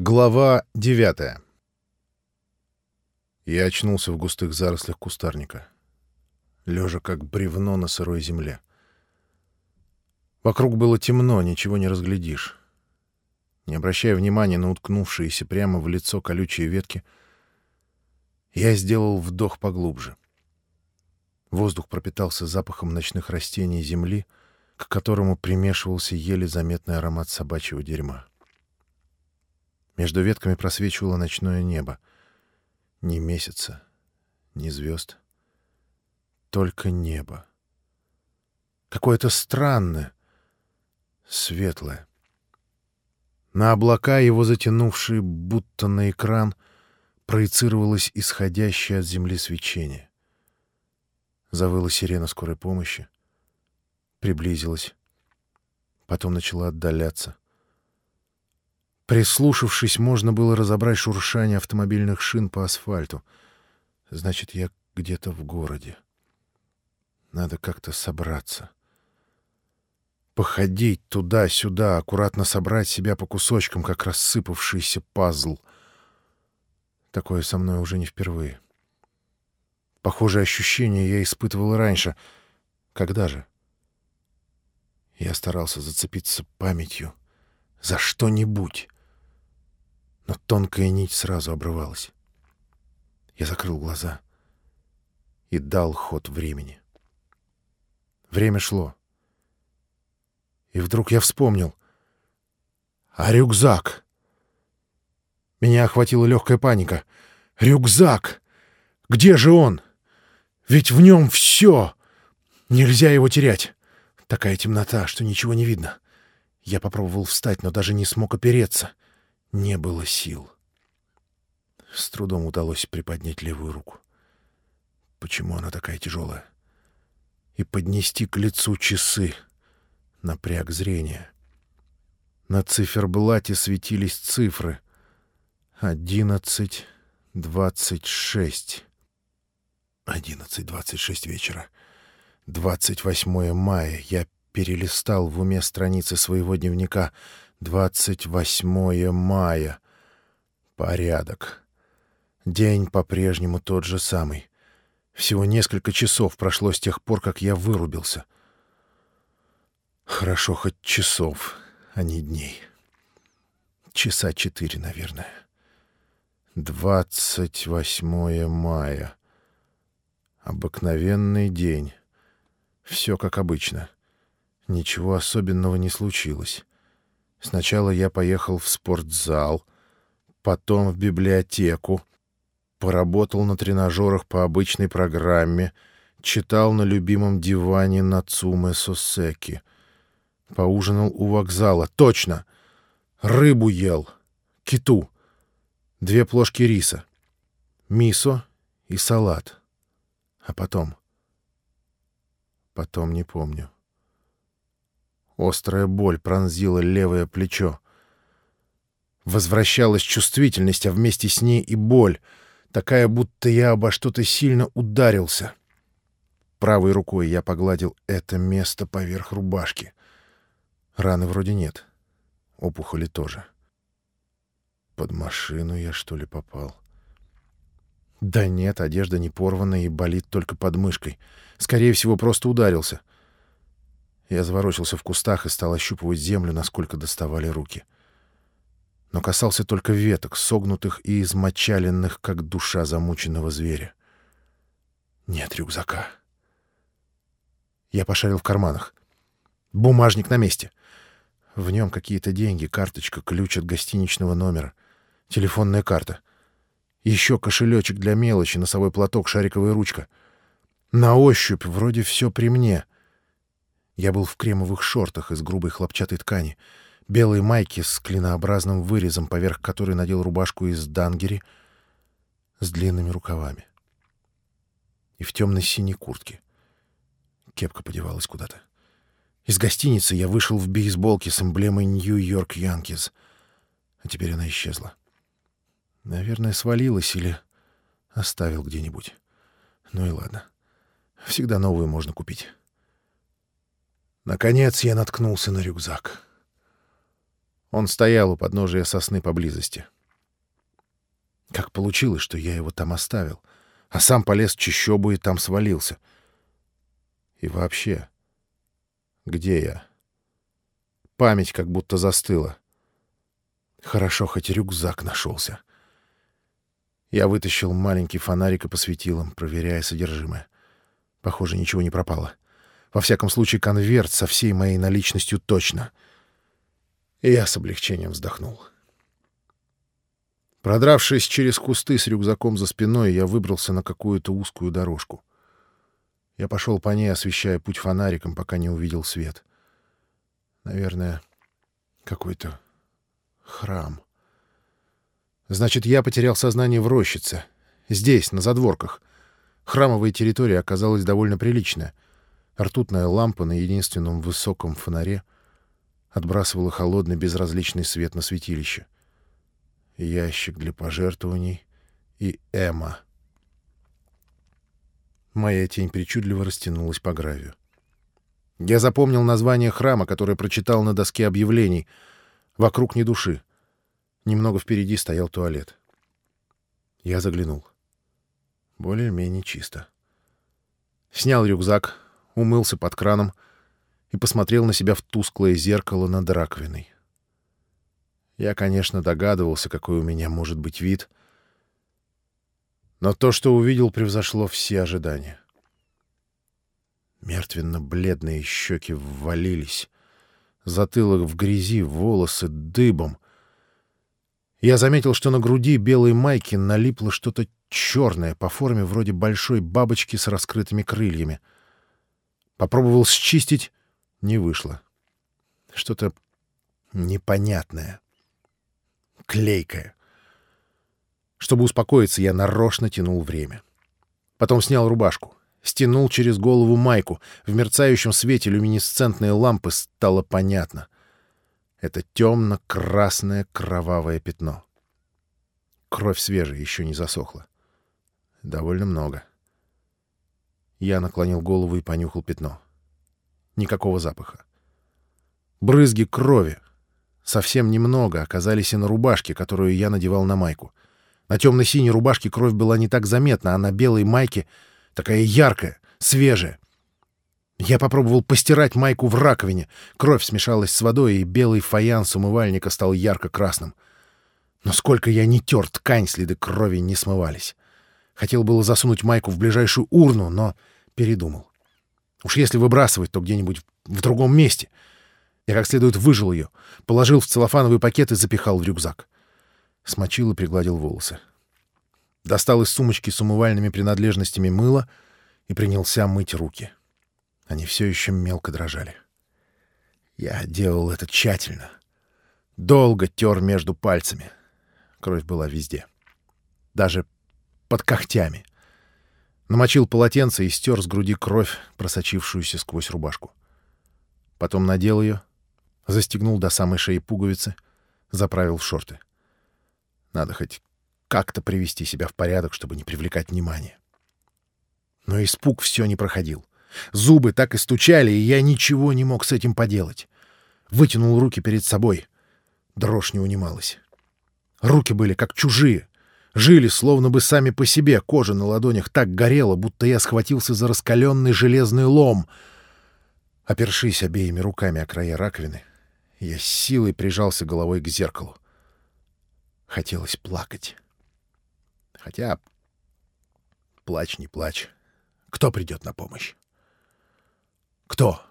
Глава девятая Я очнулся в густых зарослях кустарника, лежа как бревно на сырой земле. Вокруг было темно, ничего не разглядишь. Не обращая внимания на уткнувшиеся прямо в лицо колючие ветки, я сделал вдох поглубже. Воздух пропитался запахом ночных растений земли, к которому примешивался еле заметный аромат собачьего дерьма. Между ветками просвечивало ночное небо. Ни месяца, ни звезд. Только небо. Какое-то странное, светлое. На облака, его затянувшие, будто на экран, проецировалось исходящее от земли свечение. Завыла сирена скорой помощи. Приблизилась. Потом начала отдаляться — Прислушавшись, можно было разобрать шуршание автомобильных шин по асфальту. Значит, я где-то в городе. Надо как-то собраться. Походить туда-сюда, аккуратно собрать себя по кусочкам, как рассыпавшийся пазл. Такое со мной уже не впервые. Похожее ощущение я испытывал раньше. Когда же? Я старался зацепиться памятью за что-нибудь но тонкая нить сразу обрывалась. Я закрыл глаза и дал ход времени. Время шло. И вдруг я вспомнил. А рюкзак? Меня охватила легкая паника. Рюкзак! Где же он? Ведь в нем все! Нельзя его терять. Такая темнота, что ничего не видно. Я попробовал встать, но даже не смог опереться. — не было сил. С трудом удалось приподнять левую руку. Почему она такая тяжелая? И поднести к лицу часы. Напряг зрение. На циферблате светились цифры. Одиннадцать, двадцать шесть. Одиннадцать, двадцать шесть вечера. Двадцать восьмое мая. Я перелистал в уме страницы своего дневника — 28 мая. Порядок. День по-прежнему тот же самый. Всего несколько часов прошло с тех пор, как я вырубился. Хорошо хоть часов, а не дней. Часа четыре, наверное. 28 мая. Обыкновенный день. Все как обычно. Ничего особенного не случилось. Сначала я поехал в спортзал, потом в библиотеку, поработал на тренажерах по обычной программе, читал на любимом диване Нацуме Сосеки. Поужинал у вокзала. Точно! Рыбу ел. Киту. Две плошки риса. Мисо и салат. А потом... Потом не помню. Острая боль пронзила левое плечо. Возвращалась чувствительность, а вместе с ней и боль, такая, будто я обо что-то сильно ударился. Правой рукой я погладил это место поверх рубашки. Раны вроде нет. Опухоли тоже. Под машину я, что ли, попал? Да нет, одежда не порвана и болит только под мышкой. Скорее всего, просто ударился. Я заворочился в кустах и стал ощупывать землю, насколько доставали руки. Но касался только веток, согнутых и измочаленных, как душа замученного зверя. Нет рюкзака. Я пошарил в карманах. Бумажник на месте. В нем какие-то деньги, карточка, ключ от гостиничного номера, телефонная карта. Еще кошелечек для мелочи, носовой платок, шариковая ручка. На ощупь вроде все при мне — я был в кремовых шортах из грубой хлопчатой ткани, белой майке с клинообразным вырезом, поверх которой надел рубашку из дангери с длинными рукавами. И в темно-синей куртке. Кепка подевалась куда-то. Из гостиницы я вышел в бейсболке с эмблемой Нью-Йорк Янкиз. А теперь она исчезла. Наверное, свалилась или оставил где-нибудь. Ну и ладно. Всегда новую можно купить. Наконец я наткнулся на рюкзак. Он стоял у подножия сосны поблизости. Как получилось, что я его там оставил, а сам полез в чащобу и там свалился? И вообще, где я? Память как будто застыла. Хорошо, хоть рюкзак нашелся. Я вытащил маленький фонарик и посветил им, проверяя содержимое. Похоже, ничего не пропало. Во всяком случае, конверт со всей моей наличностью точно. И я с облегчением вздохнул. Продравшись через кусты с рюкзаком за спиной, я выбрался на какую-то узкую дорожку. Я пошел по ней, освещая путь фонариком, пока не увидел свет. Наверное, какой-то храм. Значит, я потерял сознание в рощице. Здесь, на задворках. Храмовая территория оказалась довольно приличная. Ртутная лампа на единственном высоком фонаре отбрасывала холодный безразличный свет на святилище. Ящик для пожертвований и Эма. Моя тень причудливо растянулась по гравию. Я запомнил название храма, которое прочитал на доске объявлений. Вокруг ни души. Немного впереди стоял туалет. Я заглянул. Более-менее чисто. Снял рюкзак, умылся под краном и посмотрел на себя в тусклое зеркало над раковиной. Я, конечно, догадывался, какой у меня может быть вид, но то, что увидел, превзошло все ожидания. Мертвенно-бледные щеки ввалились. Затылок в грязи, волосы дыбом. Я заметил, что на груди белой майки налипло что-то черное по форме вроде большой бабочки с раскрытыми крыльями. Попробовал счистить — не вышло. Что-то непонятное. Клейкое. Чтобы успокоиться, я нарочно тянул время. Потом снял рубашку стянул через голову майку. В мерцающем свете люминесцентной лампы стало понятно. Это темно-красное кровавое пятно. Кровь свежая, еще не засохла. Довольно много. Я наклонил голову и понюхал пятно. Никакого запаха. Брызги крови. Совсем немного оказались и на рубашке, которую я надевал на майку. На темно-синей рубашке кровь была не так заметна, а на белой майке — Такая яркая, свежая. Я попробовал постирать майку в раковине. Кровь смешалась с водой, и белый фаянс умывальника стал ярко-красным. Но сколько я не тер ткань, следы крови не смывались. Хотел было засунуть майку в ближайшую урну, но передумал. Уж если выбрасывать, то где-нибудь в другом месте. Я как следует выжил ее, положил в целлофановый пакет и запихал в рюкзак. Смочил и пригладил волосы достал из сумочки с умывальными принадлежностями мыло и принялся мыть руки. Они все еще мелко дрожали. Я делал это тщательно. Долго тер между пальцами. Кровь была везде. Даже под когтями. Намочил полотенце и стер с груди кровь, просочившуюся сквозь рубашку. Потом надел ее, застегнул до самой шеи пуговицы, заправил в шорты. Надо хоть как-то привести себя в порядок, чтобы не привлекать внимания. Но испуг все не проходил. Зубы так и стучали, и я ничего не мог с этим поделать. Вытянул руки перед собой. Дрожь не унималась. Руки были как чужие. Жили словно бы сами по себе. Кожа на ладонях так горела, будто я схватился за раскаленный железный лом. Опершись обеими руками о края раковины, я с силой прижался головой к зеркалу. Хотелось плакать. Хотя, плачь не плачь. Кто придет на помощь? Кто?